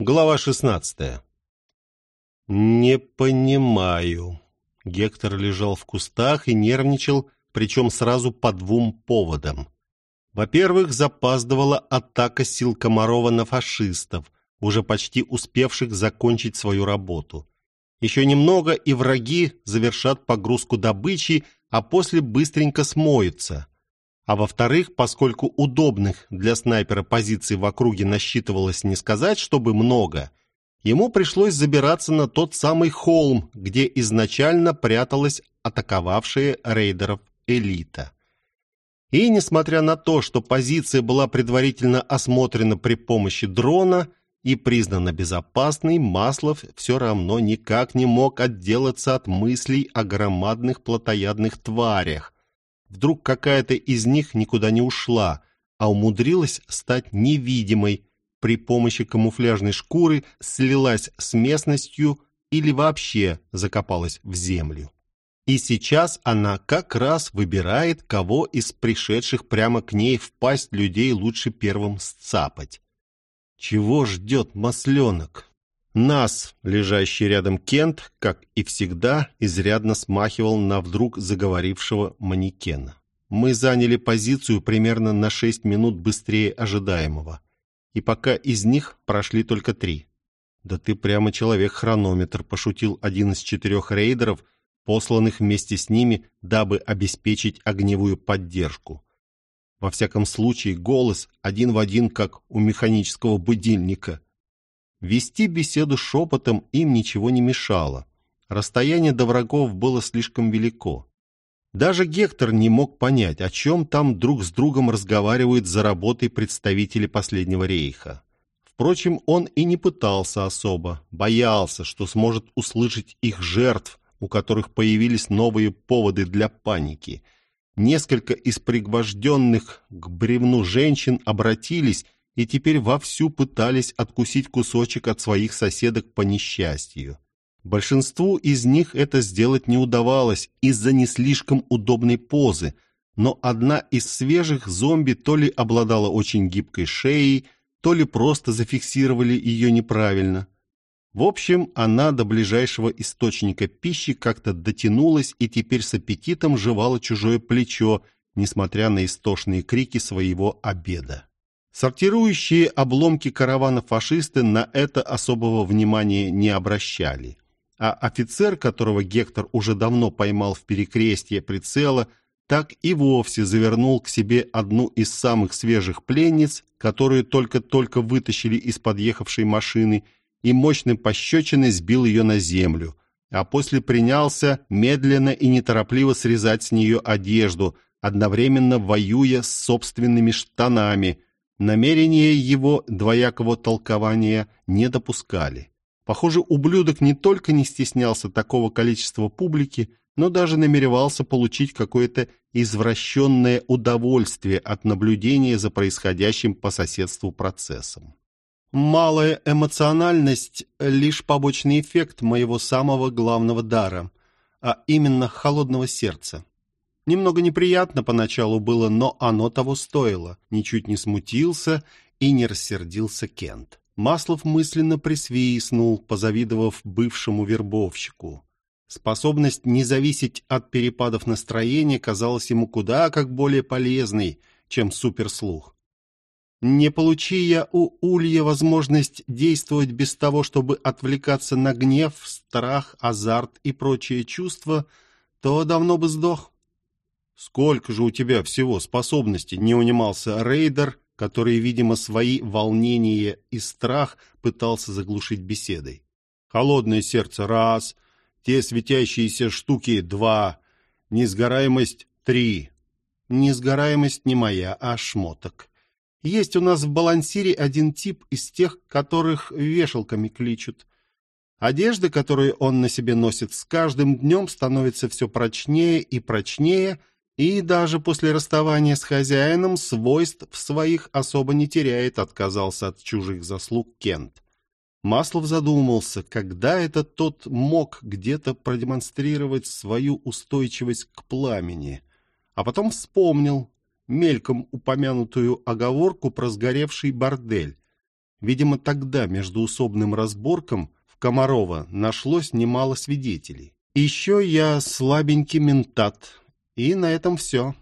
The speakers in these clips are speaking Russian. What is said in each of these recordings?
Глава 16. Не понимаю. Гектор лежал в кустах и нервничал, причем сразу по двум поводам. Во-первых, запаздывала атака сил Комарова на фашистов, уже почти успевших закончить свою работу. Еще немного, и враги завершат погрузку добычи, а после быстренько смоются. А во-вторых, поскольку удобных для снайпера позиций в округе насчитывалось не сказать, чтобы много, ему пришлось забираться на тот самый холм, где изначально пряталась атаковавшая рейдеров элита. И несмотря на то, что позиция была предварительно осмотрена при помощи дрона и признана безопасной, Маслов все равно никак не мог отделаться от мыслей о громадных плотоядных тварях, Вдруг какая-то из них никуда не ушла, а умудрилась стать невидимой, при помощи камуфляжной шкуры слилась с местностью или вообще закопалась в землю. И сейчас она как раз выбирает, кого из пришедших прямо к ней в пасть людей лучше первым сцапать. Чего ждет масленок? Нас, лежащий рядом Кент, как и всегда, изрядно смахивал на вдруг заговорившего манекена. Мы заняли позицию примерно на 6 минут быстрее ожидаемого. И пока из них прошли только три. «Да ты прямо человек-хронометр», — пошутил один из четырех рейдеров, посланных вместе с ними, дабы обеспечить огневую поддержку. Во всяком случае, голос один в один, как у механического будильника. Вести беседу шепотом им ничего не мешало. Расстояние до врагов было слишком велико. Даже Гектор не мог понять, о чем там друг с другом разговаривают за работой представители последнего рейха. Впрочем, он и не пытался особо, боялся, что сможет услышать их жертв, у которых появились новые поводы для паники. Несколько из пригвожденных к бревну женщин обратились и теперь вовсю пытались откусить кусочек от своих соседок по несчастью. Большинству из них это сделать не удавалось из-за не слишком удобной позы, но одна из свежих зомби то ли обладала очень гибкой шеей, то ли просто зафиксировали ее неправильно. В общем, она до ближайшего источника пищи как-то дотянулась и теперь с аппетитом жевала чужое плечо, несмотря на истошные крики своего обеда. Сортирующие обломки каравана фашисты на это особого внимания не обращали. А офицер, которого Гектор уже давно поймал в перекрестье прицела, так и вовсе завернул к себе одну из самых свежих пленниц, которую только-только вытащили из подъехавшей машины, и мощной пощечиной сбил ее на землю, а после принялся медленно и неторопливо срезать с нее одежду, одновременно воюя с собственными штанами – Намерения его двоякого толкования не допускали. Похоже, ублюдок не только не стеснялся такого количества публики, но даже намеревался получить какое-то извращенное удовольствие от наблюдения за происходящим по соседству процессом. Малая эмоциональность – лишь побочный эффект моего самого главного дара, а именно холодного сердца. Немного неприятно поначалу было, но оно того стоило. Ничуть не смутился и не рассердился Кент. Маслов мысленно присвистнул, позавидовав бывшему вербовщику. Способность не зависеть от перепадов настроения казалась ему куда как более полезной, чем суперслух. Не получи я у Улья возможность действовать без того, чтобы отвлекаться на гнев, страх, азарт и прочие чувства, то давно бы сдох. «Сколько же у тебя всего способностей?» — не унимался рейдер, который, видимо, свои волнения и страх пытался заглушить беседой. «Холодное сердце — раз, те светящиеся штуки — два, несгораемость — три». «Несгораемость не моя, а шмоток. Есть у нас в балансире один тип из тех, которых вешалками кличут». Одежда, которую он на себе носит, с каждым днем становится все прочнее и прочнее — и даже после расставания с хозяином свойств своих особо не теряет, отказался от чужих заслуг Кент. Маслов задумался, когда это тот мог где-то продемонстрировать свою устойчивость к пламени, а потом вспомнил мельком упомянутую оговорку про сгоревший бордель. Видимо, тогда между усобным разборком в Комарова нашлось немало свидетелей. Еще я слабенький ментат, и на этом все.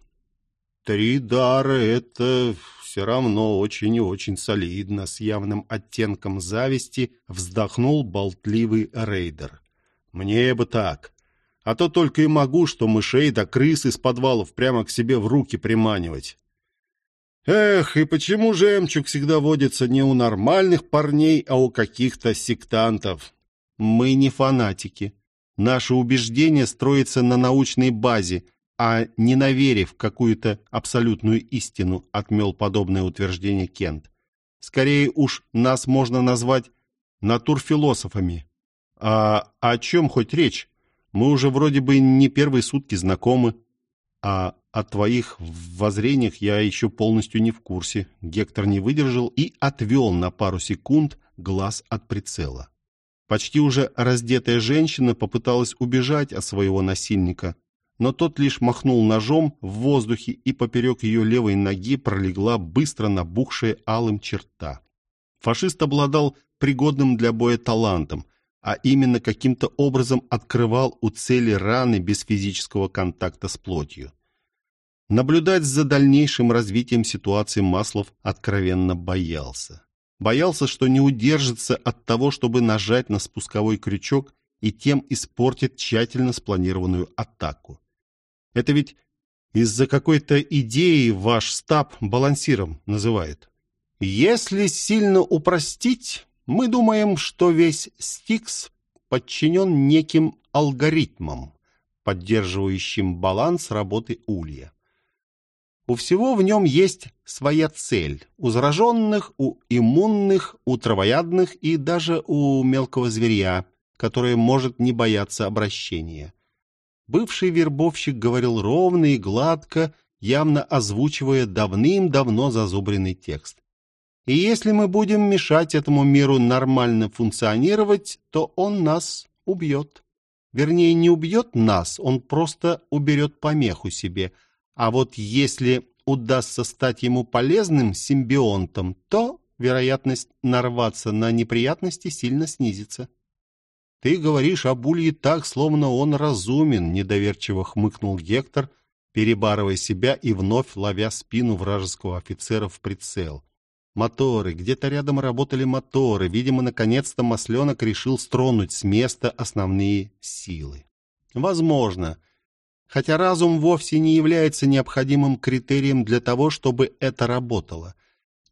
Три дара — это все равно очень и очень солидно, с явным оттенком зависти вздохнул болтливый рейдер. Мне бы так. А то только и могу, что мышей да крыс из подвалов прямо к себе в руки приманивать. Эх, и почему жемчуг всегда водится не у нормальных парней, а у каких-то сектантов? Мы не фанатики. Наше убеждение строится на научной базе, а не на вере в какую-то абсолютную истину, отмел подобное утверждение Кент. Скорее уж нас можно назвать натурфилософами. А о чем хоть речь? Мы уже вроде бы не первые сутки знакомы, а о твоих воззрениях я еще полностью не в курсе. Гектор не выдержал и отвел на пару секунд глаз от прицела. Почти уже раздетая женщина попыталась убежать от своего насильника, но тот лишь махнул ножом в воздухе, и поперек ее левой ноги пролегла быстро набухшая алым черта. Фашист обладал пригодным для боя талантом, а именно каким-то образом открывал у цели раны без физического контакта с плотью. Наблюдать за дальнейшим развитием ситуации Маслов откровенно боялся. Боялся, что не удержится от того, чтобы нажать на спусковой крючок и тем испортит тщательно спланированную атаку. Это ведь из-за какой-то идеи ваш стаб балансиром называет. Если сильно упростить, мы думаем, что весь Стикс подчинен неким алгоритмам, поддерживающим баланс работы улья. У всего в нем есть своя цель. У зараженных, у иммунных, у травоядных и даже у мелкого зверя, которое может не бояться обращения. Бывший вербовщик говорил ровно и гладко, явно озвучивая давным-давно зазубренный текст. И если мы будем мешать этому миру нормально функционировать, то он нас убьет. Вернее, не убьет нас, он просто уберет помеху себе – а вот если удастся стать ему полезным симбионтом, то вероятность нарваться на неприятности сильно снизится. «Ты говоришь об Улье так, словно он разумен», — недоверчиво хмыкнул Гектор, перебарывая себя и вновь ловя спину вражеского офицера в прицел. Моторы, где-то рядом работали моторы. Видимо, наконец-то Масленок решил стронуть с места основные силы. Возможно, хотя разум вовсе не является необходимым критерием для того, чтобы это работало.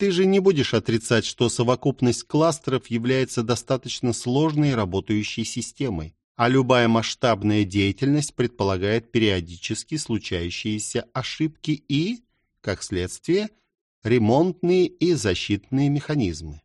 Ты же не будешь отрицать, что совокупность кластеров является достаточно сложной работающей системой, а любая масштабная деятельность предполагает периодически случающиеся ошибки и, как следствие, ремонтные и защитные механизмы.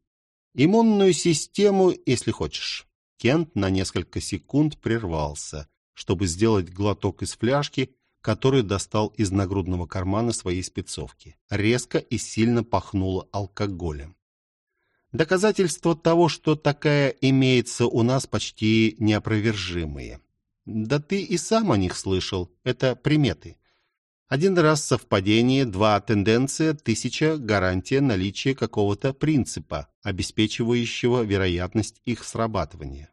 Иммунную систему, если хочешь. Кент на несколько секунд прервался чтобы сделать глоток из фляжки, которую достал из нагрудного кармана своей спецовки. Резко и сильно пахнуло алкоголем. Доказательства того, что такая имеется у нас, почти неопровержимые. Да ты и сам о них слышал. Это приметы. Один раз совпадение, два тенденция, тысяча гарантия наличия какого-то принципа, обеспечивающего вероятность их срабатывания.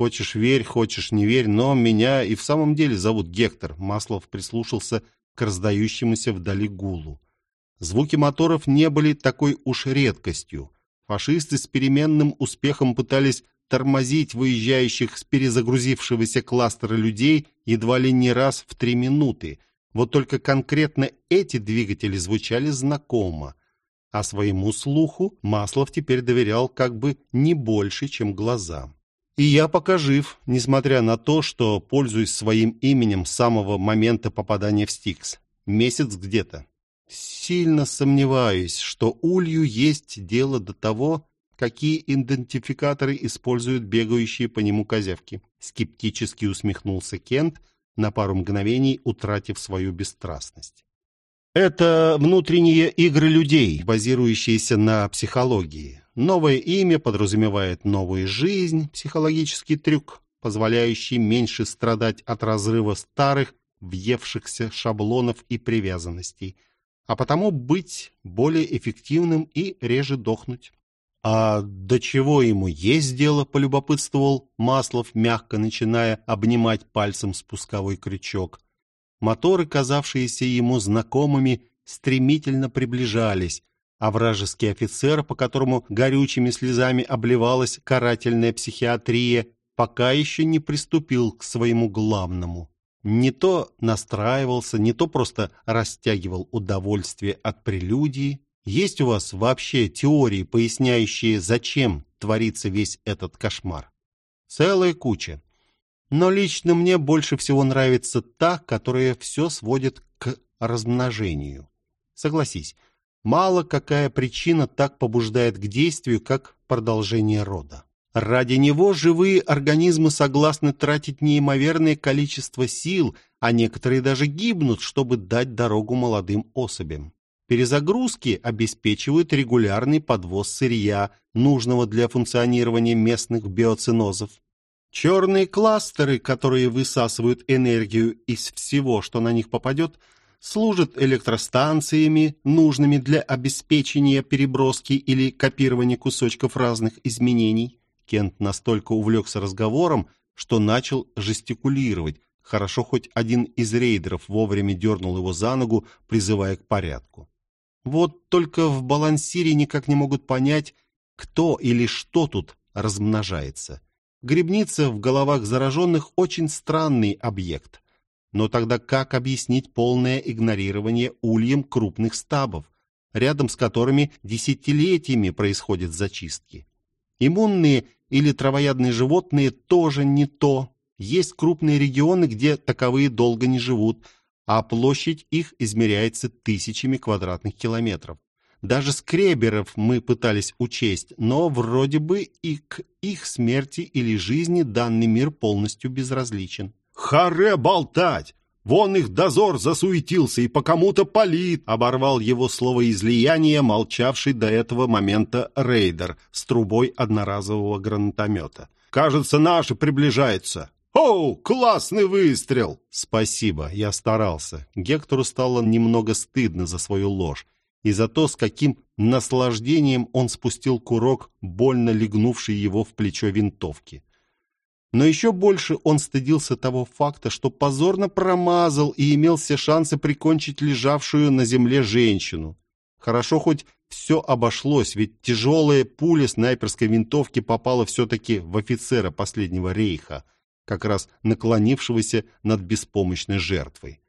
Хочешь верь, хочешь не верь, но меня и в самом деле зовут Гектор. Маслов прислушался к раздающемуся вдали гулу. Звуки моторов не были такой уж редкостью. Фашисты с переменным успехом пытались тормозить выезжающих с перезагрузившегося кластера людей едва ли не раз в три минуты. Вот только конкретно эти двигатели звучали знакомо. А своему слуху Маслов теперь доверял как бы не больше, чем глазам. И я пока жив, несмотря на то, что пользуюсь своим именем с самого момента попадания в Стикс. Месяц где-то. Сильно сомневаюсь, что Улью есть дело до того, какие идентификаторы используют бегающие по нему козявки. Скептически усмехнулся Кент, на пару мгновений утратив свою бесстрастность. Это внутренние игры людей, базирующиеся на психологии. Новое имя подразумевает новую жизнь, психологический трюк, позволяющий меньше страдать от разрыва старых, въевшихся шаблонов и привязанностей, а потому быть более эффективным и реже дохнуть. А до чего ему есть дело, полюбопытствовал Маслов, мягко начиная обнимать пальцем спусковой крючок. Моторы, казавшиеся ему знакомыми, стремительно приближались, а вражеский офицер, по которому горючими слезами обливалась карательная психиатрия, пока еще не приступил к своему главному. Не то настраивался, не то просто растягивал удовольствие от прелюдии. Есть у вас вообще теории, поясняющие, зачем творится весь этот кошмар? Целая куча. Но лично мне больше всего нравится та, которая все сводит к размножению. Согласись, мало какая причина так побуждает к действию, как продолжение рода. Ради него живые организмы согласны тратить неимоверное количество сил, а некоторые даже гибнут, чтобы дать дорогу молодым особям. Перезагрузки обеспечивают регулярный подвоз сырья, нужного для функционирования местных биоцинозов. Черные кластеры, которые высасывают энергию из всего, что на них попадет, служат электростанциями, нужными для обеспечения переброски или копирования кусочков разных изменений. Кент настолько увлекся разговором, что начал жестикулировать. Хорошо, хоть один из рейдеров вовремя дернул его за ногу, призывая к порядку. Вот только в балансире никак не могут понять, кто или что тут размножается. Грибница в головах зараженных очень странный объект. Но тогда как объяснить полное игнорирование ульем крупных стабов, рядом с которыми десятилетиями происходят зачистки? Иммунные или травоядные животные тоже не то. Есть крупные регионы, где таковые долго не живут, а площадь их измеряется тысячами квадратных километров. Даже скреберов мы пытались учесть, но вроде бы и к их смерти или жизни данный мир полностью безразличен. «Харе болтать! Вон их дозор засуетился и по кому-то палит!» Оборвал его словоизлияние, молчавший до этого момента рейдер с трубой одноразового гранатомета. «Кажется, наши приближаются!» «Оу, классный выстрел!» «Спасибо, я старался». Гектору стало немного стыдно за свою ложь и за то, с каким наслаждением он спустил курок, больно легнувший его в плечо винтовки. Но еще больше он стыдился того факта, что позорно промазал и имел все шансы прикончить лежавшую на земле женщину. Хорошо хоть все обошлось, ведь тяжелая пуля снайперской винтовки попала все-таки в офицера последнего рейха, как раз наклонившегося над беспомощной жертвой.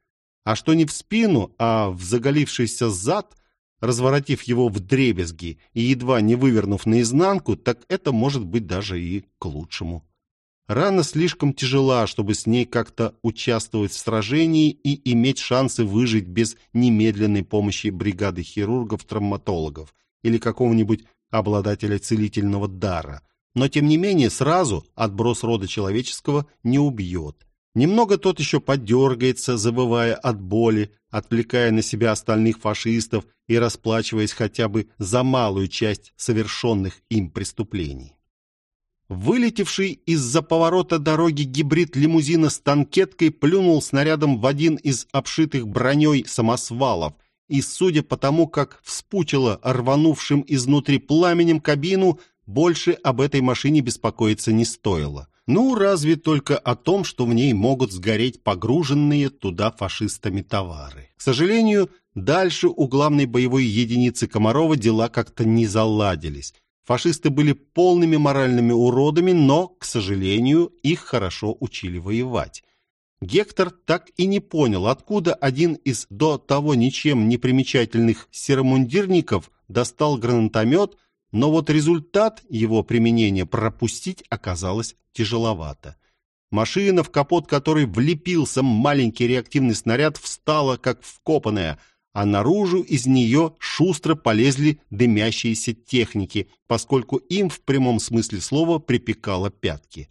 А что не в спину, а в заголившийся зад, разворотив его в дребезги и едва не вывернув наизнанку, так это может быть даже и к лучшему. Рана слишком тяжела, чтобы с ней как-то участвовать в сражении и иметь шансы выжить без немедленной помощи бригады хирургов-травматологов или какого-нибудь обладателя целительного дара. Но, тем не менее, сразу отброс рода человеческого не убьет. Немного тот еще подергается, забывая от боли, отвлекая на себя остальных фашистов и расплачиваясь хотя бы за малую часть совершенных им преступлений. Вылетевший из-за поворота дороги гибрид лимузина с танкеткой плюнул снарядом в один из обшитых броней самосвалов, и, судя по тому, как вспучило рванувшим изнутри пламенем кабину, больше об этой машине беспокоиться не стоило. Ну, разве только о том, что в ней могут сгореть погруженные туда фашистами товары. К сожалению, дальше у главной боевой единицы Комарова дела как-то не заладились. Фашисты были полными моральными уродами, но, к сожалению, их хорошо учили воевать. Гектор так и не понял, откуда один из до того ничем не примечательных серомундирников достал гранатомет, но вот результат его применения пропустить оказалось тяжеловато. Машина, в капот которой влепился маленький реактивный снаряд, встала как вкопанная – а наружу из нее шустро полезли дымящиеся техники, поскольку им в прямом смысле слова припекало пятки.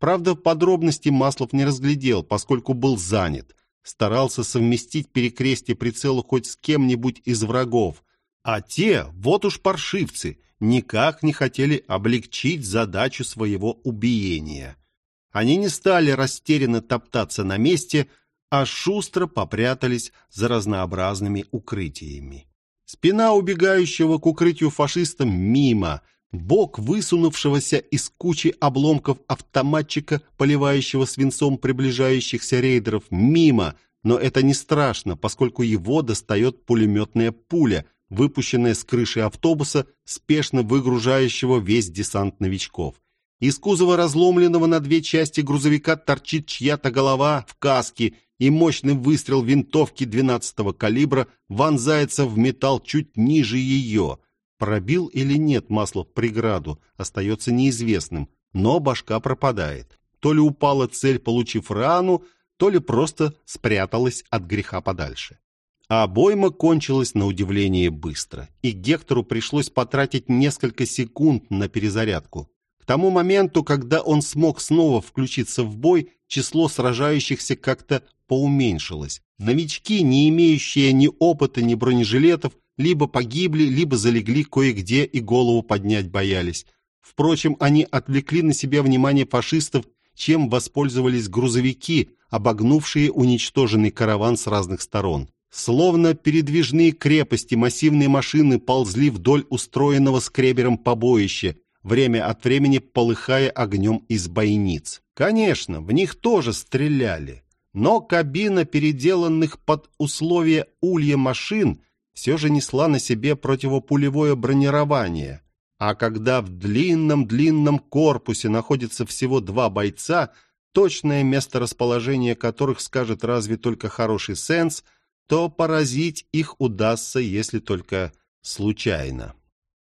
Правда, подробности Маслов не разглядел, поскольку был занят. Старался совместить перекрестие прицела хоть с кем-нибудь из врагов. А те, вот уж паршивцы, никак не хотели облегчить задачу своего убиения. Они не стали растерянно топтаться на месте, а шустро попрятались за разнообразными укрытиями. Спина убегающего к укрытию фашиста мимо, Бок высунувшегося из кучи обломков автоматчика, поливающего свинцом приближающихся рейдеров, мимо, но это не страшно, поскольку его достает пулеметная пуля, выпущенная с крыши автобуса, спешно выгружающего весь десант новичков. Из кузова разломленного на две части грузовика торчит чья-то голова в каске, и мощный выстрел винтовки 12-го калибра вонзается в металл чуть ниже ее – Пробил или нет масло в преграду, остается неизвестным, но башка пропадает. То ли упала цель, получив рану, то ли просто спряталась от греха подальше. А обойма кончилась на удивление быстро, и Гектору пришлось потратить несколько секунд на перезарядку. К тому моменту, когда он смог снова включиться в бой, число сражающихся как-то поуменьшилось. Новички, не имеющие ни опыта, ни бронежилетов, либо погибли, либо залегли кое-где и голову поднять боялись. Впрочем, они отвлекли на себя внимание фашистов, чем воспользовались грузовики, обогнувшие уничтоженный караван с разных сторон. Словно передвижные крепости, массивные машины ползли вдоль устроенного скребером побоища, время от времени полыхая огнем из бойниц. Конечно, в них тоже стреляли, но кабина переделанных под условия улья машин все же несла на себе противопулевое бронирование. А когда в длинном-длинном корпусе находится всего два бойца, точное место расположения которых скажет разве только хороший сенс, то поразить их удастся, если только случайно.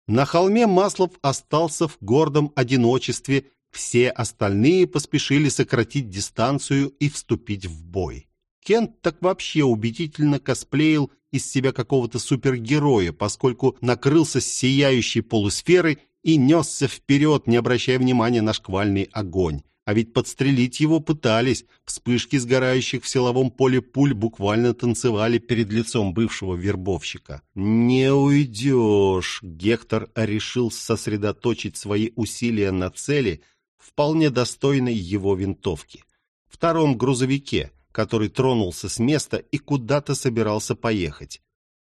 На холме Маслов остался в гордом одиночестве, все остальные поспешили сократить дистанцию и вступить в бой. Кент так вообще убедительно косплеил из себя какого-то супергероя, поскольку накрылся сияющей полусферой и несся вперед, не обращая внимания на шквальный огонь. А ведь подстрелить его пытались. Вспышки сгорающих в силовом поле пуль буквально танцевали перед лицом бывшего вербовщика. «Не уйдешь!» Гектор решил сосредоточить свои усилия на цели, вполне достойной его винтовки. Втором грузовике – который тронулся с места и куда-то собирался поехать.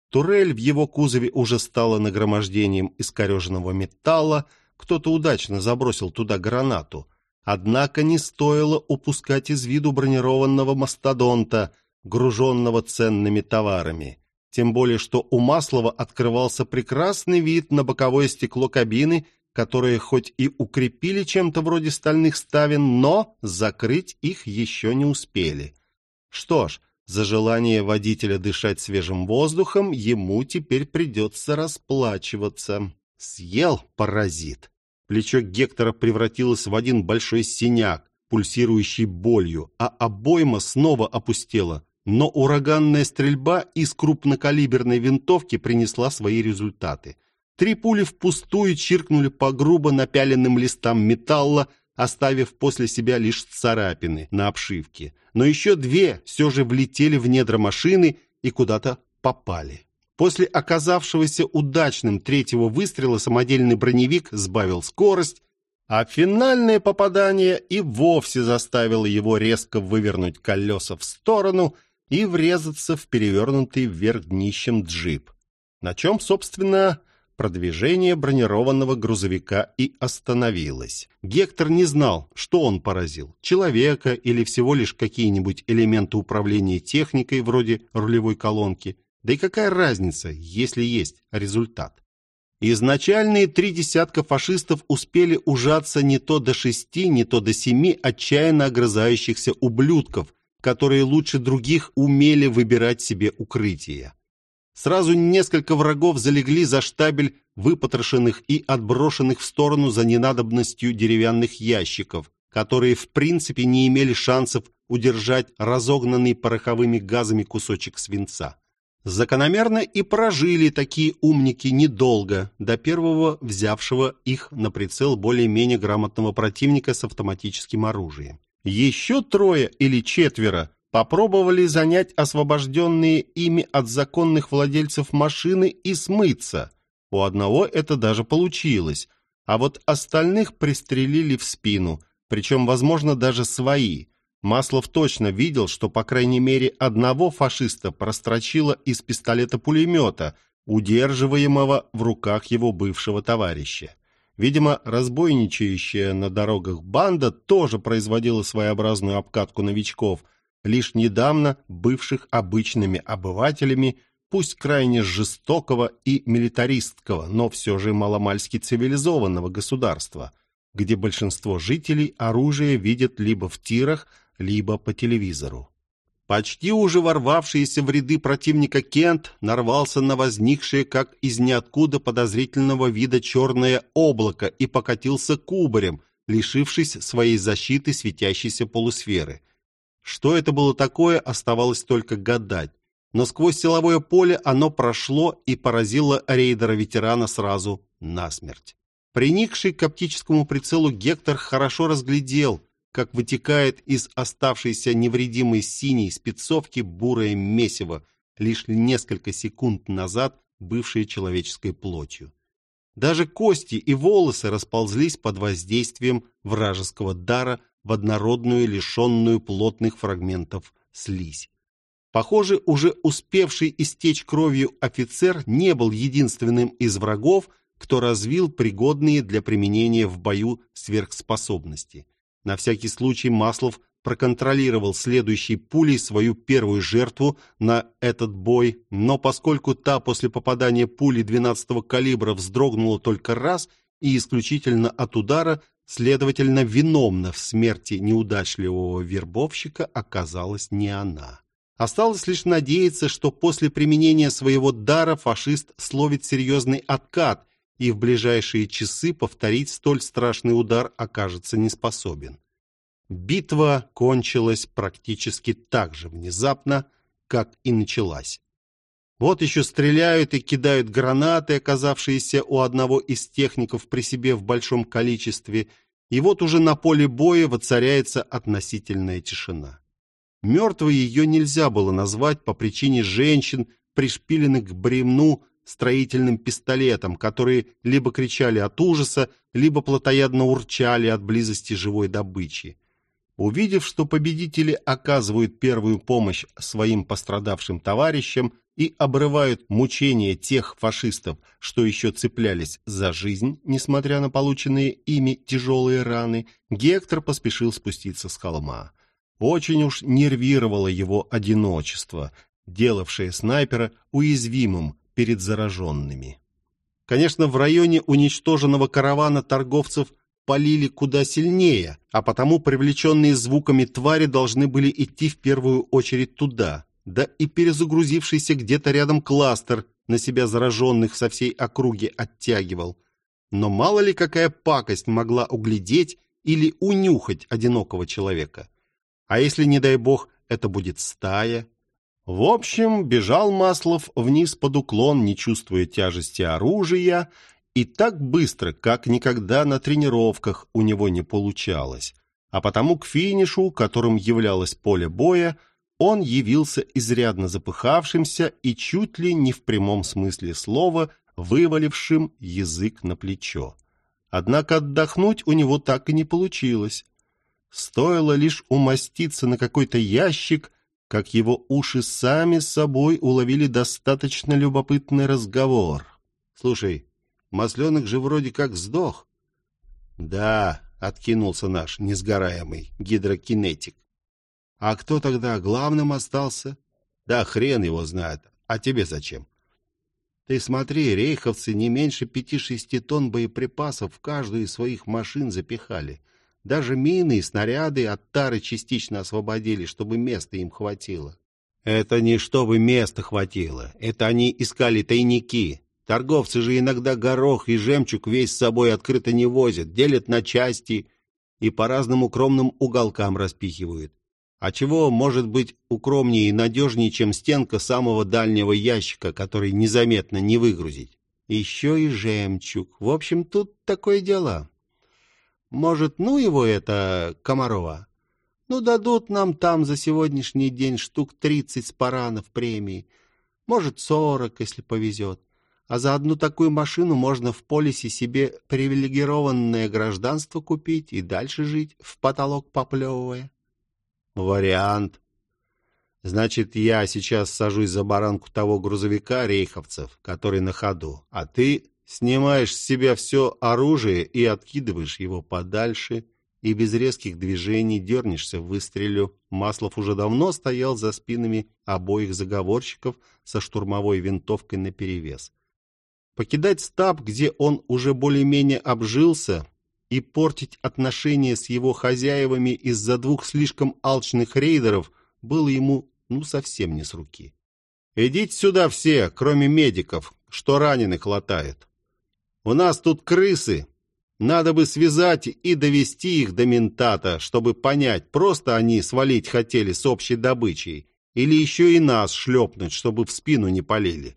Турель в его кузове уже стала нагромождением искореженного металла, кто-то удачно забросил туда гранату. Однако не стоило упускать из виду бронированного мастодонта, груженного ценными товарами. Тем более, что у Маслова открывался прекрасный вид на боковое стекло кабины, которые хоть и укрепили чем-то вроде стальных ставен, но закрыть их еще не успели. Что ж, за желание водителя дышать свежим воздухом ему теперь придется расплачиваться. Съел паразит. Плечо Гектора превратилось в один большой синяк, пульсирующий болью, а обойма снова опустела. Но ураганная стрельба из крупнокалиберной винтовки принесла свои результаты. Три пули впустую чиркнули по грубо напяленным листам металла, оставив после себя лишь царапины на обшивке. Но еще две все же влетели в недра машины и куда-то попали. После оказавшегося удачным третьего выстрела самодельный броневик сбавил скорость, а финальное попадание и вовсе заставило его резко вывернуть колеса в сторону и врезаться в перевернутый вверх днищем джип. На чем, собственно, продвижение бронированного грузовика и остановилось. Гектор не знал, что он поразил – человека или всего лишь какие-нибудь элементы управления техникой вроде рулевой колонки. Да и какая разница, если есть результат? Изначальные три десятка фашистов успели ужаться не то до шести, не то до семи отчаянно огрызающихся ублюдков, которые лучше других умели выбирать себе укрытие. Сразу несколько врагов залегли за штабель выпотрошенных и отброшенных в сторону за ненадобностью деревянных ящиков, которые в принципе не имели шансов удержать разогнанный пороховыми газами кусочек свинца. Закономерно и прожили такие умники недолго, до первого взявшего их на прицел более-менее грамотного противника с автоматическим оружием. Еще трое или четверо попробовали занять освобожденные ими от законных владельцев машины и смыться. У одного это даже получилось, а вот остальных пристрелили в спину, причем, возможно, даже свои. Маслов точно видел, что по крайней мере одного фашиста прострочило из пистолета-пулемета, удерживаемого в руках его бывшего товарища. Видимо, разбойничающая на дорогах банда тоже производила своеобразную обкатку новичков, лишь недавно бывших обычными обывателями, пусть крайне жестокого и милитаристского, но все же маломальски цивилизованного государства, где большинство жителей оружие видят либо в тирах, либо по телевизору. Почти уже ворвавшийся в ряды противника Кент нарвался на возникшее как из ниоткуда подозрительного вида черное облако и покатился кубарем, лишившись своей защиты светящейся полусферы. Что это было такое, оставалось только гадать. Но сквозь силовое поле оно прошло и поразило рейдера-ветерана сразу насмерть. Приникший к оптическому прицелу Гектор хорошо разглядел, как вытекает из оставшейся невредимой синей спецовки бурое месиво, лишь несколько секунд назад бывшее человеческой плотью. Даже кости и волосы расползлись под воздействием вражеского дара в однородную, лишенную плотных фрагментов слизь. Похоже, уже успевший истечь кровью офицер не был единственным из врагов, кто развил пригодные для применения в бою сверхспособности. На всякий случай Маслов проконтролировал следующей пулей свою первую жертву на этот бой, но поскольку та после попадания пули 12-го калибра вздрогнула только раз и исключительно от удара, следовательно, виновна в смерти неудачливого вербовщика оказалась не она. Осталось лишь надеяться, что после применения своего дара фашист словит серьезный откат и в ближайшие часы повторить столь страшный удар окажется не способен. Битва кончилась практически так же внезапно, как и началась. Вот еще стреляют и кидают гранаты, оказавшиеся у одного из техников при себе в большом количестве, и вот уже на поле боя воцаряется относительная тишина. Мертвой ее нельзя было назвать по причине женщин, пришпиленных к бремну строительным пистолетом, которые либо кричали от ужаса, либо плотоядно урчали от близости живой добычи. Увидев, что победители оказывают первую помощь своим пострадавшим товарищам и обрывают мучения тех фашистов, что еще цеплялись за жизнь, несмотря на полученные ими тяжелые раны, Гектор поспешил спуститься с холма. Очень уж нервировало его одиночество, делавшее снайпера уязвимым перед зараженными. Конечно, в районе уничтоженного каравана торговцев полили куда сильнее, а потому привлеченные звуками твари должны были идти в первую очередь туда. Да и перезагрузившийся где-то рядом кластер на себя зараженных со всей округи оттягивал. Но мало ли какая пакость могла углядеть или унюхать одинокого человека. А если, не дай бог, это будет стая? В общем, бежал Маслов вниз под уклон, не чувствуя тяжести оружия, и так быстро, как никогда на тренировках у него не получалось. А потому к финишу, которым являлось поле боя, он явился изрядно запыхавшимся и чуть ли не в прямом смысле слова вывалившим язык на плечо. Однако отдохнуть у него так и не получилось. Стоило лишь умоститься на какой-то ящик, как его уши сами собой уловили достаточно любопытный разговор. «Слушай, масленок же вроде как сдох». «Да», — откинулся наш несгораемый гидрокинетик. «А кто тогда главным остался?» «Да хрен его знает. А тебе зачем?» «Ты смотри, рейховцы не меньше пяти-шести тонн боеприпасов в каждую из своих машин запихали». Даже мины и снаряды от тары частично освободили, чтобы места им хватило. Это не чтобы места хватило, это они искали тайники. Торговцы же иногда горох и жемчуг весь с собой открыто не возят, делят на части и по разным укромным уголкам распихивают. А чего может быть укромнее и надежнее, чем стенка самого дальнего ящика, который незаметно не выгрузить? Еще и жемчуг. В общем, тут такое дело. Может, ну его это, Комарова? Ну, дадут нам там за сегодняшний день штук тридцать спаранов премии. Может, сорок, если повезет. А за одну такую машину можно в полисе себе привилегированное гражданство купить и дальше жить, в потолок поплевывая. Вариант. Значит, я сейчас сажусь за баранку того грузовика рейховцев, который на ходу, а ты снимаешь с себя все оружие и откидываешь его подальше, и без резких движений дернешься в выстрелю. Маслов уже давно стоял за спинами обоих заговорщиков со штурмовой винтовкой наперевес. Покидать стаб, где он уже более-менее обжился, и портить отношения с его хозяевами из-за двух слишком алчных рейдеров было ему ну совсем не с руки. «Идите сюда все, кроме медиков, что раненых латает. У нас тут крысы. Надо бы связать и довести их до ментата, чтобы понять, просто они свалить хотели с общей добычей, или еще и нас шлепнуть, чтобы в спину не полили».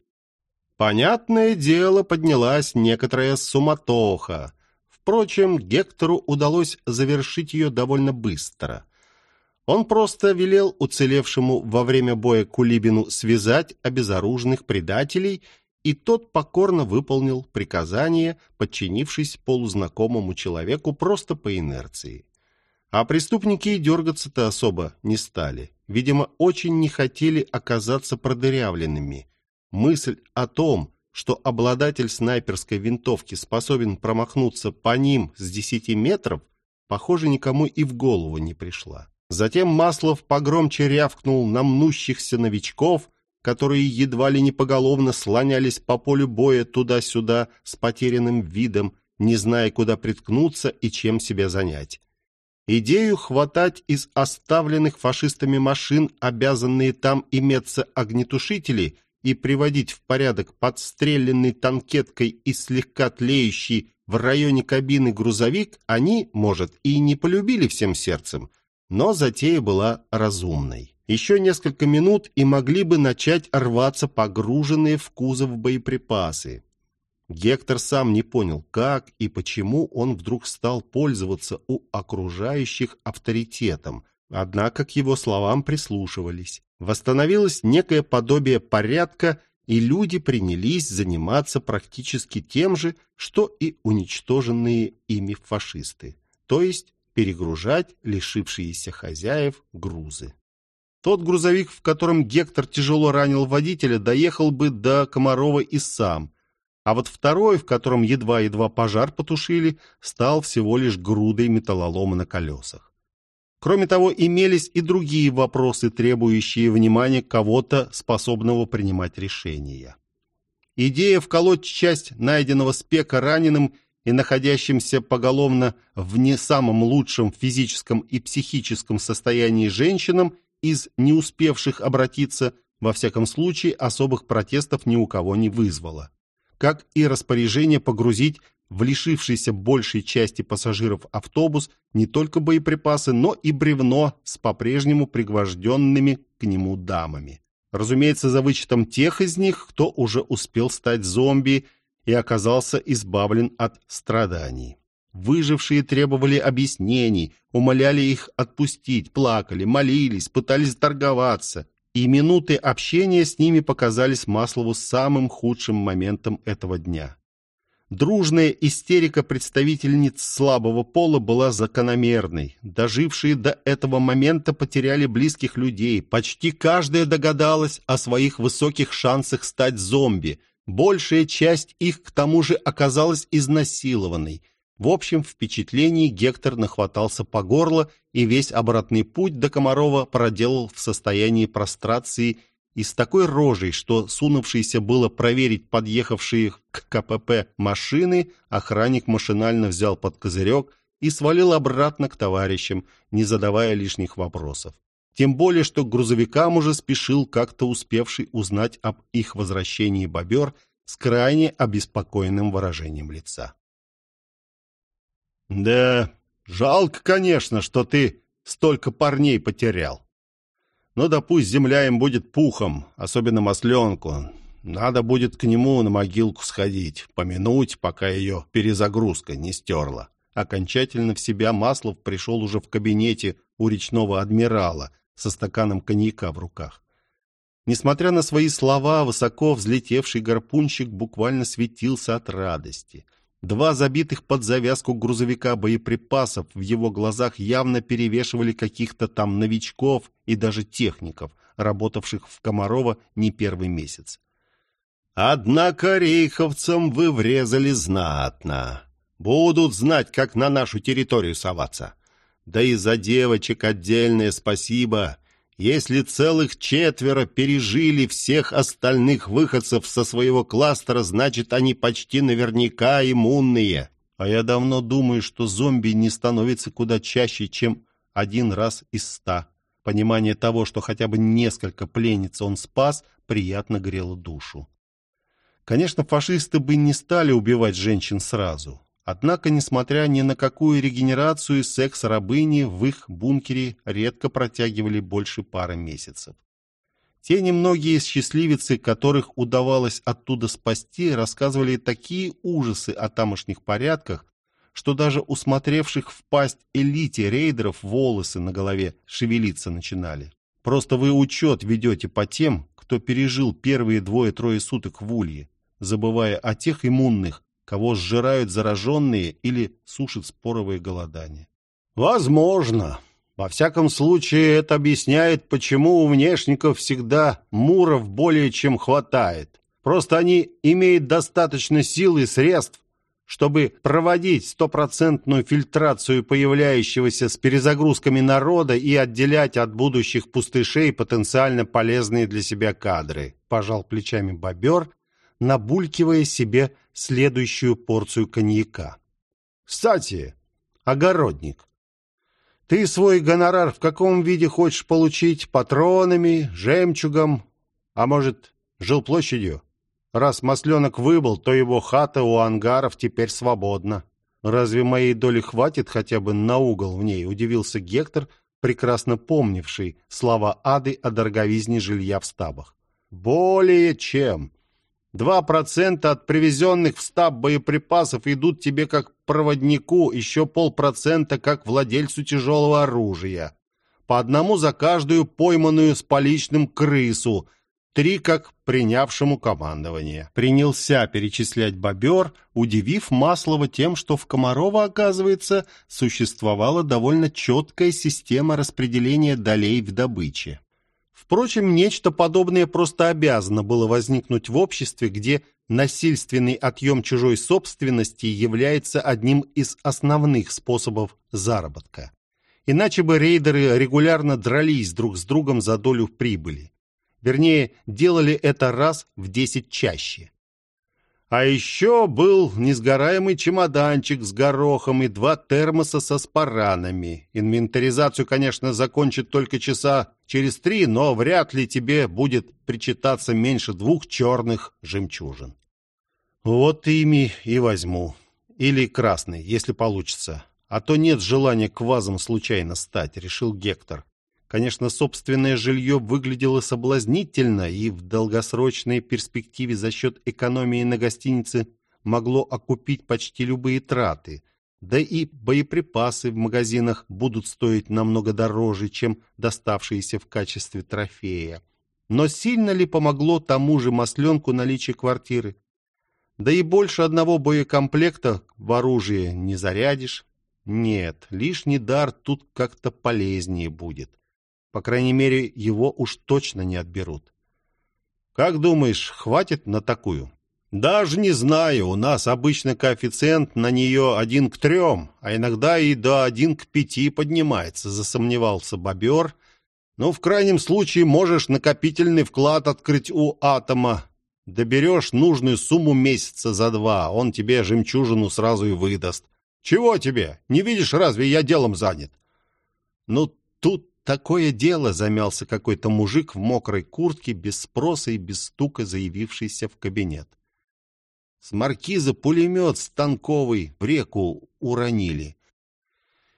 Понятное дело, поднялась некоторая суматоха. Впрочем, Гектору удалось завершить ее довольно быстро. Он просто велел уцелевшему во время боя Кулибину связать обезоруженных предателей, и тот покорно выполнил приказание, подчинившись полузнакомому человеку просто по инерции. А преступники дергаться-то особо не стали. Видимо, очень не хотели оказаться продырявленными. Мысль о том, что обладатель снайперской винтовки способен промахнуться по ним с десяти метров, похоже, никому и в голову не пришла. Затем Маслов погромче рявкнул на мнущихся новичков, которые едва ли не поголовно слонялись по полю боя туда-сюда с потерянным видом, не зная, куда приткнуться и чем себя занять. Идею хватать из оставленных фашистами машин, обязанные там иметься огнетушители – и приводить в порядок подстреленный танкеткой и слегка тлеющий в районе кабины грузовик, они, может, и не полюбили всем сердцем, но затея была разумной. Еще несколько минут и могли бы начать рваться погруженные в кузов боеприпасы. Гектор сам не понял, как и почему он вдруг стал пользоваться у окружающих авторитетом, однако к его словам прислушивались. Восстановилось некое подобие порядка, и люди принялись заниматься практически тем же, что и уничтоженные ими фашисты, то есть перегружать лишившиеся хозяев грузы. Тот грузовик, в котором Гектор тяжело ранил водителя, доехал бы до Комарова и сам, а вот второй, в котором едва-едва пожар потушили, стал всего лишь грудой металлолома на колесах. Кроме того, имелись и другие вопросы, требующие внимания кого-то, способного принимать решения. Идея вколоть часть найденного спека раненым и находящимся поголовно в не самом лучшем физическом и психическом состоянии женщинам из не успевших обратиться, во всяком случае, особых протестов ни у кого не вызвала. Как и распоряжение погрузить в лишившийся большей части пассажиров автобус не только боеприпасы, но и бревно с по-прежнему пригвожденными к нему дамами. Разумеется, за вычетом тех из них, кто уже успел стать зомби и оказался избавлен от страданий. Выжившие требовали объяснений, умоляли их отпустить, плакали, молились, пытались торговаться. И минуты общения с ними показались Маслову самым худшим моментом этого дня. Дружная истерика представительниц слабого пола была закономерной. Дожившие до этого момента потеряли близких людей. Почти каждая догадалась о своих высоких шансах стать зомби. Большая часть их, к тому же, оказалась изнасилованной. В общем впечатлении Гектор нахватался по горло и весь обратный путь до Комарова проделал в состоянии прострации и с такой рожей, что сунувшийся было проверить подъехавшие к КПП машины, охранник машинально взял под козырек и свалил обратно к товарищам, не задавая лишних вопросов. Тем более, что к грузовикам уже спешил как-то успевший узнать об их возвращении бобер с крайне обеспокоенным выражением лица. «Да, жалко, конечно, что ты столько парней потерял», ну да пусть земля им будет пухом, особенно масленку. Надо будет к нему на могилку сходить, помянуть, пока ее перезагрузка не стерла. Окончательно в себя Маслов пришел уже в кабинете у речного адмирала со стаканом коньяка в руках. Несмотря на свои слова, высоко взлетевший гарпунщик буквально светился от радости – Два забитых под завязку грузовика боеприпасов в его глазах явно перевешивали каких-то там новичков и даже техников, работавших в Комарова не первый месяц. Однако рейховцам вы врезали знатно. Будут знать, как на нашу территорию соваться. Да и за девочек отдельное спасибо. Если целых четверо пережили всех остальных выходцев со своего кластера, значит, они почти наверняка иммунные. А я давно думаю, что зомби не становится куда чаще, чем один раз из ста. Понимание того, что хотя бы несколько пленниц он спас, приятно грело душу. Конечно, фашисты бы не стали убивать женщин сразу. Однако, несмотря ни на какую регенерацию, секс-рабыни в их бункере редко протягивали больше пары месяцев. Те немногие счастливицы, которых удавалось оттуда спасти, рассказывали такие ужасы о тамошних порядках, что даже усмотревших впасть элите рейдеров волосы на голове шевелиться начинали. Просто вы учет ведете по тем, кто пережил первые двое-трое суток в улье, забывая о тех иммунных, кого сжирают зараженные или сушит споровое голодание. Возможно. Во всяком случае, это объясняет, почему у внешников всегда муров более чем хватает. Просто они имеют достаточно сил и средств, чтобы проводить стопроцентную фильтрацию появляющегося с перезагрузками народа и отделять от будущих пустышей потенциально полезные для себя кадры. Пожал плечами бобер, набулькивая себе следующую порцию коньяка. «Кстати, огородник, ты свой гонорар в каком виде хочешь получить? Патронами, жемчугом, а может, жилплощадью? Раз масленок выбыл, то его хата у ангаров теперь свободна. Разве моей доли хватит хотя бы на угол в ней?» – удивился Гектор, прекрасно помнивший слова Ады о дороговизне жилья в стабах. «Более чем. Два процента от привезенных в стаб боеприпасов идут тебе как проводнику, еще полпроцента как владельцу тяжелого оружия. По одному за каждую пойманную с поличным крысу, три как принявшему командование. Принялся перечислять бобер, удивив Маслова тем, что в Комарова, оказывается, существовала довольно четкая система распределения долей в добыче. Впрочем, нечто подобное просто обязано было возникнуть в обществе, где насильственный отъем чужой собственности является одним из основных способов заработка. Иначе бы рейдеры регулярно дрались друг с другом за долю прибыли. Вернее, делали это раз в десять чаще. А еще был несгораемый чемоданчик с горохом и два термоса со спаранами. Инвентаризацию, конечно, закончит только часа через три, но вряд ли тебе будет причитаться меньше двух черных жемчужин. Вот ими и возьму. Или красный, если получится. А то нет желания квазом случайно стать, решил Гектор. Конечно, собственное жилье выглядело соблазнительно и в долгосрочной перспективе за счет экономии на гостинице могло окупить почти любые траты. Да и боеприпасы в магазинах будут стоить намного дороже, чем доставшиеся в качестве трофея. Но сильно ли помогло тому же масленку наличие квартиры? Да и больше одного боекомплекта в оружие не зарядишь. Нет, лишний дар тут как-то полезнее будет. По крайней мере, его уж точно не отберут. Как думаешь, хватит на такую? Даже не знаю, у нас обычно коэффициент на нее один к трем, а иногда и до один к пяти поднимается, засомневался бобер. Ну, в крайнем случае, можешь накопительный вклад открыть у атома. Доберешь нужную сумму месяца за два, он тебе жемчужину сразу и выдаст. Чего тебе? Не видишь, разве я делом занят? Ну, тут такое дело!» — замялся какой-то мужик в мокрой куртке, без спроса и без стука заявившийся в кабинет. С маркиза пулемет станковый в реку уронили.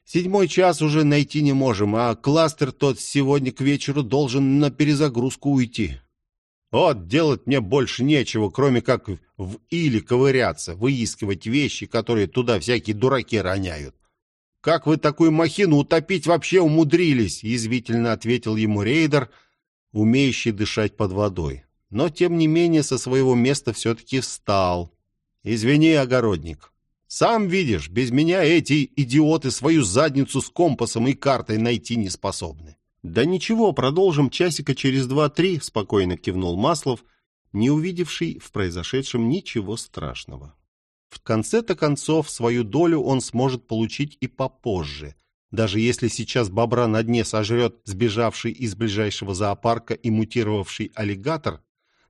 Седьмой час уже найти не можем, а кластер тот сегодня к вечеру должен на перезагрузку уйти. Вот, делать мне больше нечего, кроме как в или ковыряться, выискивать вещи, которые туда всякие дураки роняют. «Как вы такую махину утопить вообще умудрились?» — язвительно ответил ему рейдер, умеющий дышать под водой. Но, тем не менее, со своего места все-таки встал. «Извини, огородник. Сам видишь, без меня эти идиоты свою задницу с компасом и картой найти не способны». «Да ничего, продолжим часика через два-три», — спокойно кивнул Маслов, не увидевший в произошедшем ничего страшного. В конце-то концов, свою долю он сможет получить и попозже. Даже если сейчас бобра на дне сожрет сбежавший из ближайшего зоопарка и мутировавший аллигатор,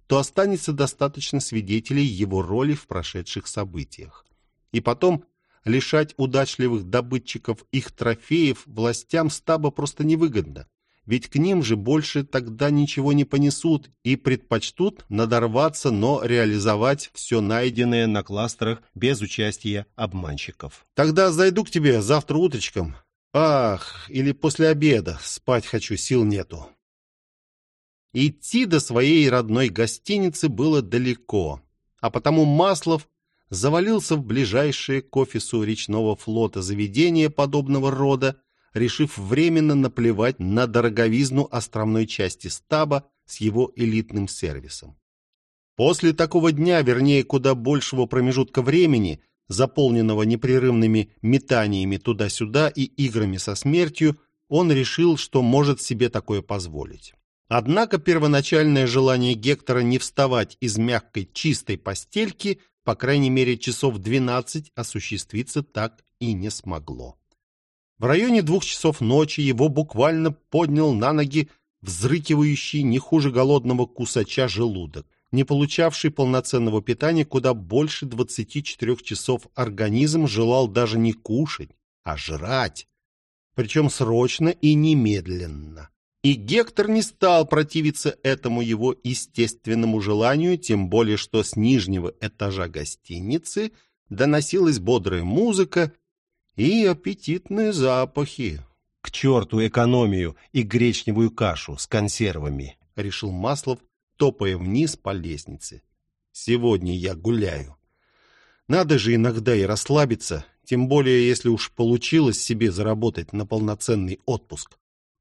то останется достаточно свидетелей его роли в прошедших событиях. И потом лишать удачливых добытчиков их трофеев властям стаба просто невыгодно ведь к ним же больше тогда ничего не понесут и предпочтут надорваться, но реализовать все найденное на кластерах без участия обманщиков. Тогда зайду к тебе завтра утречком. Ах, или после обеда, спать хочу, сил нету. Идти до своей родной гостиницы было далеко, а потому Маслов завалился в ближайшее к офису речного флота заведение подобного рода, решив временно наплевать на дороговизну островной части стаба с его элитным сервисом. После такого дня, вернее, куда большего промежутка времени, заполненного непрерывными метаниями туда-сюда и играми со смертью, он решил, что может себе такое позволить. Однако первоначальное желание Гектора не вставать из мягкой чистой постельки, по крайней мере часов 12, осуществиться так и не смогло. В районе двух часов ночи его буквально поднял на ноги взрыкивающий не хуже голодного кусача желудок, не получавший полноценного питания куда больше 24 часов организм желал даже не кушать, а жрать, причем срочно и немедленно. И Гектор не стал противиться этому его естественному желанию, тем более что с нижнего этажа гостиницы доносилась бодрая музыка, и аппетитные запахи. К черту экономию и гречневую кашу с консервами, решил Маслов, топая вниз по лестнице. Сегодня я гуляю. Надо же иногда и расслабиться, тем более если уж получилось себе заработать на полноценный отпуск.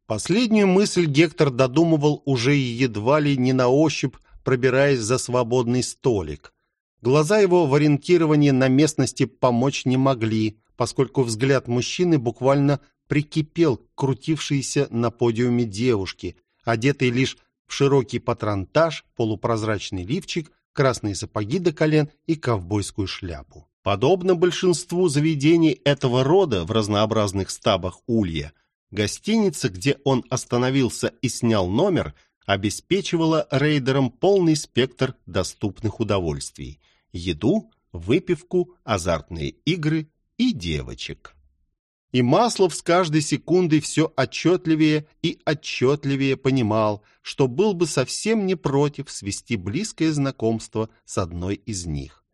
Последнюю мысль Гектор додумывал уже едва ли не на ощупь, пробираясь за свободный столик. Глаза его в ориентировании на местности помочь не могли, поскольку взгляд мужчины буквально прикипел к крутившейся на подиуме девушке, одетой лишь в широкий патронтаж, полупрозрачный лифчик, красные сапоги до колен и ковбойскую шляпу. Подобно большинству заведений этого рода в разнообразных стабах Улья, гостиница, где он остановился и снял номер, обеспечивала рейдерам полный спектр доступных удовольствий – еду, выпивку, азартные игры и девочек. И Маслов с каждой секундой все отчетливее и отчетливее понимал, что был бы совсем не против свести близкое знакомство с одной из них.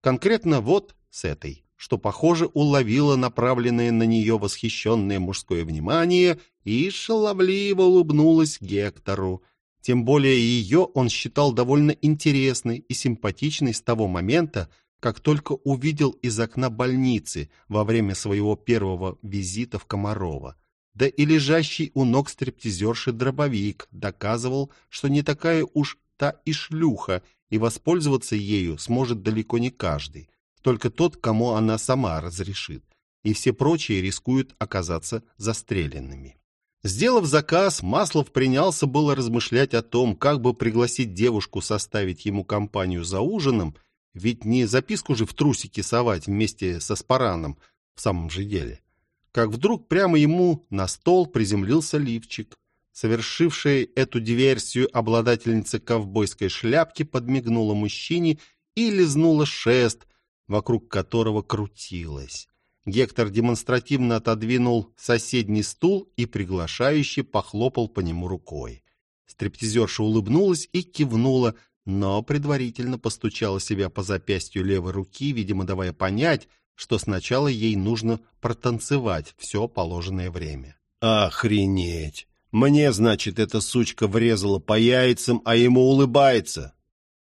Конкретно вот с этой, что, похоже, уловила направленное на нее восхищенное мужское внимание и шаловливо улыбнулась Гектору. Тем более ее он считал довольно интересной и симпатичной с того момента, как только увидел из окна больницы во время своего первого визита в Комарова. Да и лежащий у ног стриптизерши дробовик доказывал, что не такая уж та и шлюха, и воспользоваться ею сможет далеко не каждый, только тот, кому она сама разрешит, и все прочие рискуют оказаться застреленными. Сделав заказ, Маслов принялся было размышлять о том, как бы пригласить девушку составить ему компанию за ужином, ведь не записку же в трусики совать вместе со спараном в самом же деле. Как вдруг прямо ему на стол приземлился лифчик. Совершившая эту диверсию обладательница ковбойской шляпки подмигнула мужчине и лизнула шест, вокруг которого крутилась. Гектор демонстративно отодвинул соседний стул и приглашающе похлопал по нему рукой. Стриптизерша улыбнулась и кивнула, но предварительно постучала себя по запястью левой руки, видимо, давая понять, что сначала ей нужно протанцевать все положенное время. «Охренеть! Мне, значит, эта сучка врезала по яйцам, а ему улыбается!»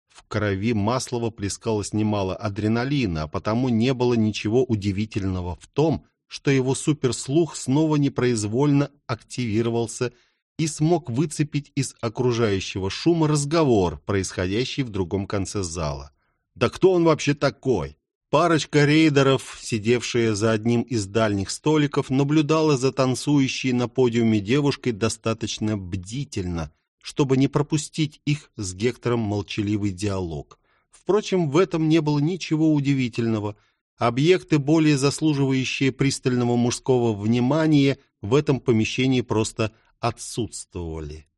В крови Маслова плескалось немало адреналина, а потому не было ничего удивительного в том, что его суперслух снова непроизвольно активировался и смог выцепить из окружающего шума разговор, происходящий в другом конце зала. Да кто он вообще такой? Парочка рейдеров, сидевшая за одним из дальних столиков, наблюдала за танцующей на подиуме девушкой достаточно бдительно, чтобы не пропустить их с Гектором молчаливый диалог. Впрочем, в этом не было ничего удивительного. Объекты, более заслуживающие пристального мужского внимания, в этом помещении просто отсутствовали.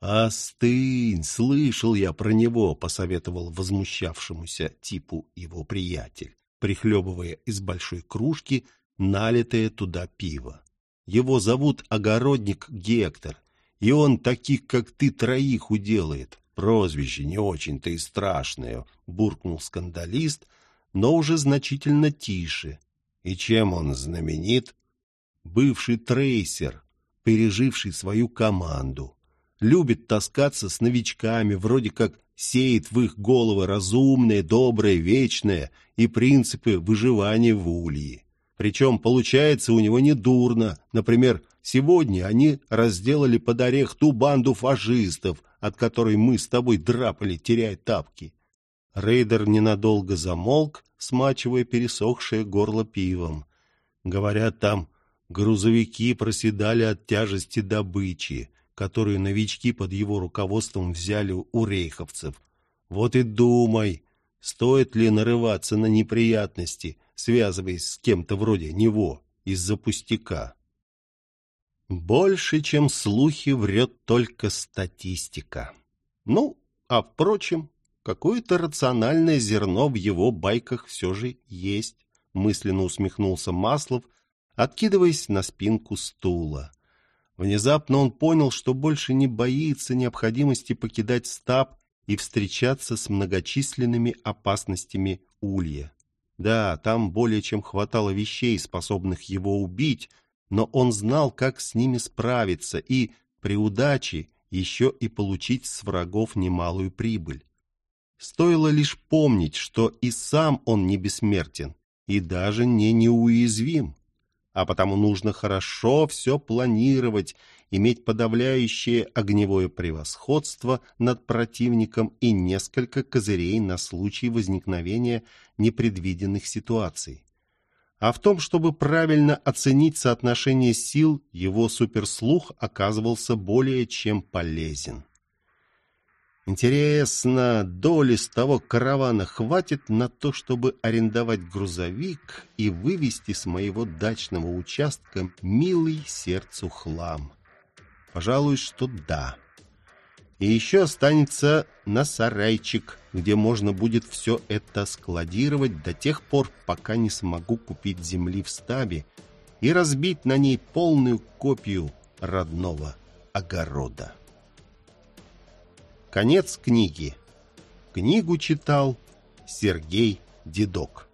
«Остынь, слышал я про него», — посоветовал возмущавшемуся типу его приятель, прихлебывая из большой кружки налитое туда пиво. «Его зовут Огородник Гектор, и он таких, как ты, троих уделает. Прозвище не очень-то и страшное», — буркнул скандалист, но уже значительно тише. «И чем он знаменит?» «Бывший трейсер, переживший свою команду» любит таскаться с новичками, вроде как сеет в их головы разумное, доброе, вечное и принципы выживания в улье. Причем получается у него недурно. Например, сегодня они разделали под орех ту банду фашистов, от которой мы с тобой драпали, теряя тапки. Рейдер ненадолго замолк, смачивая пересохшее горло пивом. Говорят, там грузовики проседали от тяжести добычи которую новички под его руководством взяли у рейховцев. Вот и думай, стоит ли нарываться на неприятности, связываясь с кем-то вроде него из-за пустяка. Больше, чем слухи, врет только статистика. Ну, а впрочем, какое-то рациональное зерно в его байках все же есть, мысленно усмехнулся Маслов, откидываясь на спинку стула. Внезапно он понял, что больше не боится необходимости покидать стаб и встречаться с многочисленными опасностями Улья. Да, там более чем хватало вещей, способных его убить, но он знал, как с ними справиться и, при удаче, еще и получить с врагов немалую прибыль. Стоило лишь помнить, что и сам он не бессмертен, и даже не неуязвим а потому нужно хорошо все планировать, иметь подавляющее огневое превосходство над противником и несколько козырей на случай возникновения непредвиденных ситуаций. А в том, чтобы правильно оценить соотношение сил, его суперслух оказывался более чем полезен. Интересно, доли с того каравана хватит на то, чтобы арендовать грузовик и вывести с моего дачного участка милый сердцу хлам? Пожалуй, что да. И еще останется на сарайчик, где можно будет все это складировать до тех пор, пока не смогу купить земли в стабе и разбить на ней полную копию родного огорода. Конец книги. Книгу читал Сергей Дедок.